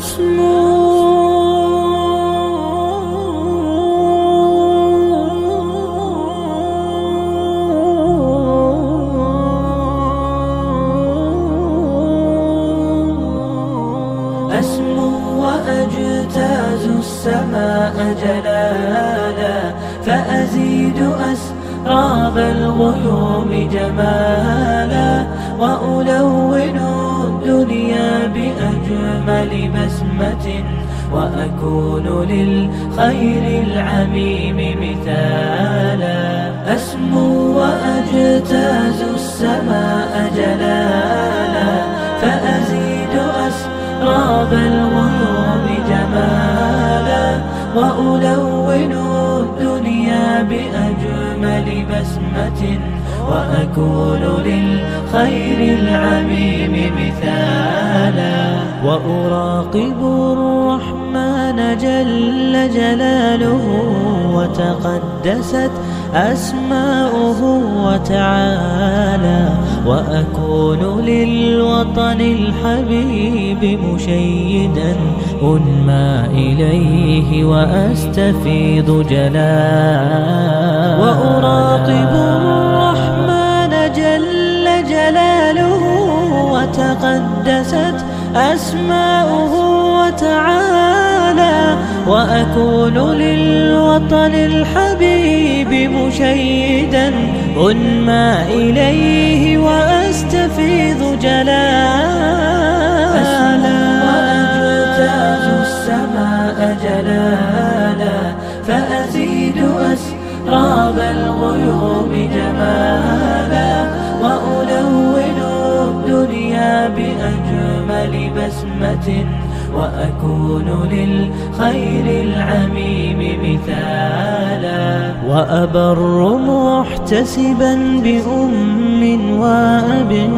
أسمو وأجتاز السماء جلالا فأزيد أسراب الغيوم جمالا وألون الدنيا بأجمل بسمة وأكون للخير العميم مثالا. أسمو وأجتاز السماء جلالا. فأزيد أسراب الغيوم جمالا. وألون الدنيا بأجمل بسمة وأكون للخير العميم مثالا. وأراقب الرحمن جل جلاله وتقدست أسماؤه وتعالى وأكون للوطن الحبيب مشيدا أنمى إليه وأستفيض جلا وأراقب الرحمن أسماؤه وتعالى وأكون للوطن الحبيب مشيدا أنمى إليه وأستفيض جلالا وأجتاز السماء جلالا فأزيد أسراب الغيوم جمالا بأجمل بسمة وأكون للخير العميم مثالا. وأبر محتسبا بأم وأب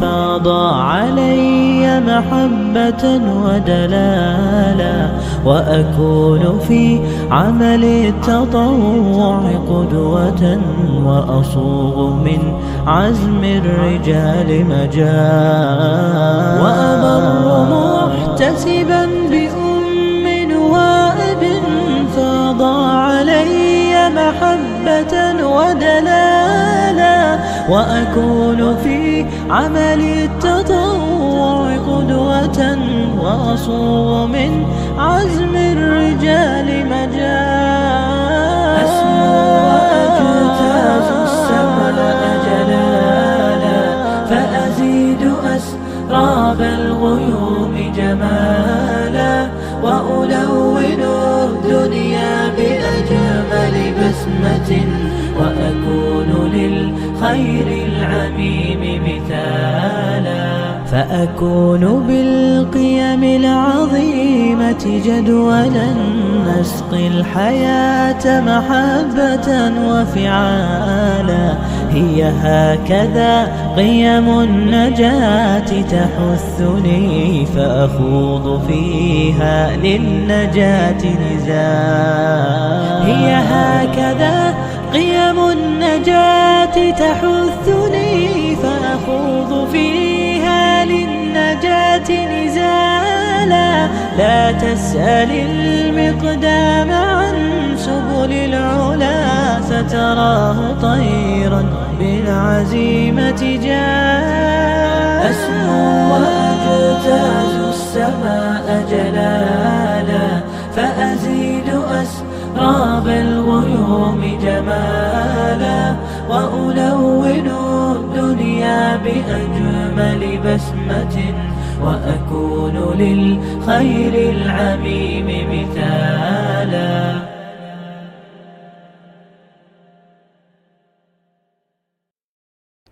فاض علي محبة ودلالا. وأكون في عمل التطوع قدوة وأصوغ من عزم الرجال مجال وأبر محتسبا بأم وأب فاض علي محبة ودلالا وأكون في عمل التطوع قدوة وأصوغ من عزم الرجال أسراب الغيوم جمالا وألون الدنيا بأجمل بسمة وأكون للخير العميم مثالا فأكون بالقيم العظيمة جدولا نسقي الحياة محبة وفعالا هي هكذا قيم النجاة تحثني فأخوض فيها للنجاة نزالا هي هكذا قيم النجاة تحثني فأخوض فيها للنجاة نزالا. لا تسأل المقدام عن سبل العلا. ستراه طيرا بالعزيمة جاء. أسمو وأجتاز السماء جلالا فأزيد أسراب الغيوم جمالا. وألون الدنيا بأجمل بسمة وأكون للخير العميم مثالا.